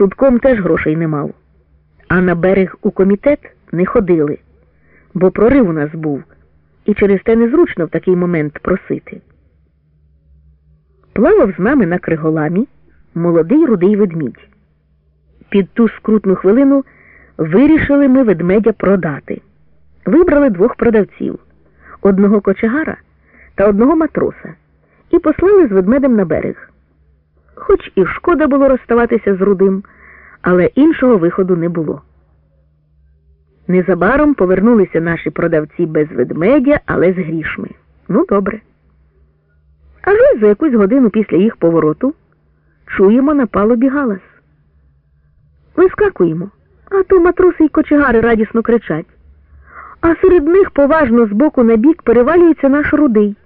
Судком теж грошей не мав, а на берег у комітет не ходили, бо прорив у нас був, і через те незручно в такий момент просити. Плавав з нами на криголамі молодий рудий ведмідь. Під ту скрутну хвилину вирішили ми ведмедя продати. Вибрали двох продавців одного кочегара та одного матроса, і послали з ведмедем на берег. Хоч і шкода було розставатися з рудим, але іншого виходу не було. Незабаром повернулися наші продавці без ведмедя, але з грішми. Ну, добре. Аж за якусь годину після їх повороту чуємо на палубі галас. Вискакуємо, а то матроси й кочегари радісно кричать. А серед них поважно з боку на бік перевалюється наш рудий.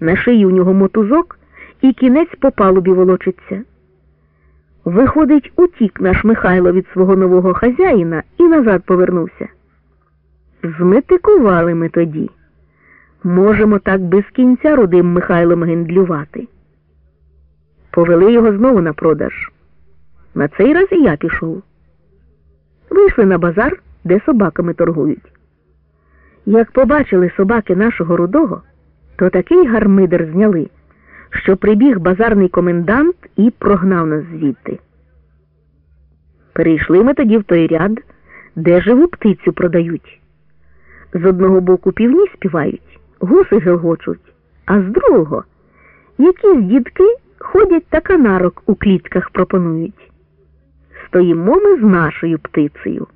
На шиї у нього мотузок і кінець по палубі волочиться. Виходить, утік наш Михайло від свого нового хазяїна і назад повернувся. Зметикували ми тоді. Можемо так без кінця рудим Михайлом гендлювати. Повели його знову на продаж. На цей раз і я пішов. Вийшли на базар, де собаками торгують. Як побачили собаки нашого рудого, то такий гармидер зняли, що прибіг базарний комендант і прогнав нас звідти. Перейшли ми тоді в той ряд, де живу птицю продають. З одного боку півні співають, гуси гелгочуть, а з другого якісь дітки ходять та канарок у клітках пропонують. Стоїмо ми з нашою птицею.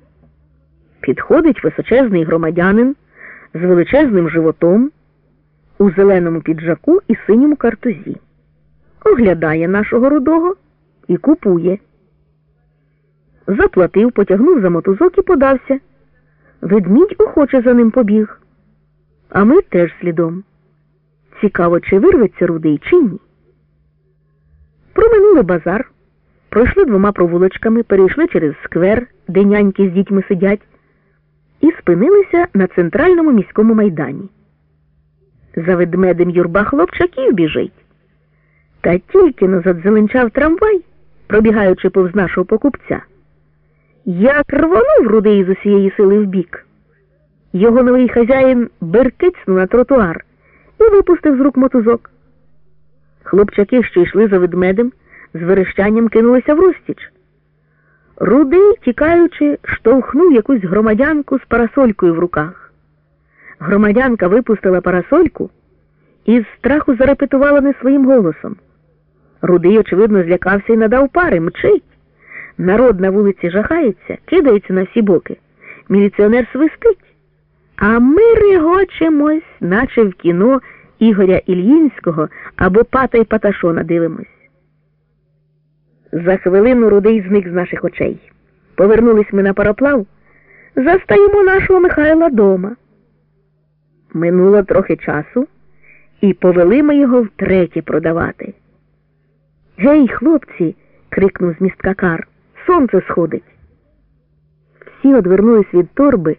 Підходить височезний громадянин з величезним животом у зеленому піджаку і синьому картузі. Оглядає нашого рудого і купує. Заплатив, потягнув за мотузок і подався. Ведмідь охоче за ним побіг. А ми теж слідом. Цікаво, чи вирветься рудий, чи ні. Проминули базар, пройшли двома провулочками, перейшли через сквер, де няньки з дітьми сидять, і спинилися на центральному міському майдані. За ведмедем юрба хлопчаків біжить. Та тільки но задзеленчав трамвай, пробігаючи повз нашого покупця. Як рвонув рудий з усієї сили вбік. Його новий хазяїн беркицнув на тротуар і випустив з рук мотузок. Хлопчаки, що йшли за ведмедем, з верещанням кинулися в розтіч. Рудий, тікаючи, штовхнув якусь громадянку з парасолькою в руках. Громадянка випустила парасольку і з страху зарепетувала не своїм голосом. Рудий, очевидно, злякався і надав пари, мчить. Народ на вулиці жахається, кидається на всі боки. Міліціонер свистить. А ми регочемось, наче в кіно Ігоря Ільїнського або Пата й Паташона дивимось. За хвилину рудий зник з наших очей. Повернулись ми на пароплав, застаємо нашого Михайла дома. Минуло трохи часу, і повели ми його втретє продавати. Гей, хлопці, крикнув з містка Кар, сонце сходить. Всі одвернулись від торби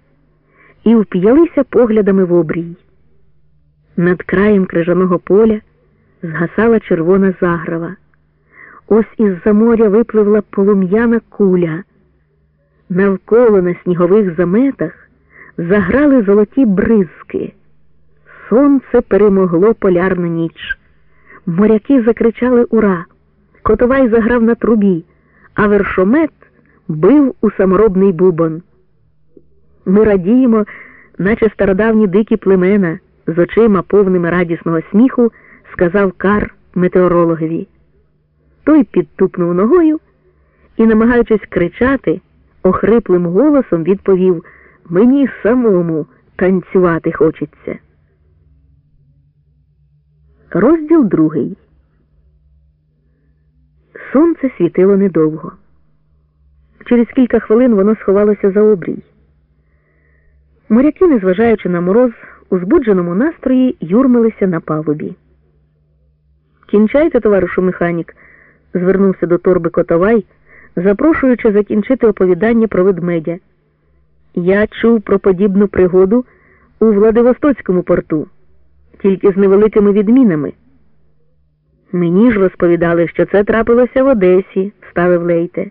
і вп'ялися поглядами в обрій. Над краєм крижаного поля згасала червона заграва. Ось із-за моря випливла полум'яна куля. Навколо на снігових заметах заграли золоті бризки. Сонце перемогло полярну ніч. Моряки закричали Ура! Котовай заграв на трубі, а вершомет бив у саморобний бубон. Ми радіємо, наче стародавні дикі племена, з очима повними радісного сміху, сказав Кар метеорологові. Той підтупнув ногою і, намагаючись кричати, охриплим голосом відповів Мені самому танцювати хочеться. Розділ другий. Сонце світило недовго. Через кілька хвилин воно сховалося за обрій. Моряки, незважаючи на мороз, у збудженому настрої юрмилися на палубі. Кінчайте, товаришу механік, звернувся до торби Котовай, запрошуючи закінчити оповідання про ведмедя. Я чув про подібну пригоду у Владивостоцькому порту, тільки з невеликими відмінами. Мені ж розповідали, що це трапилося в Одесі, ставив Лейте.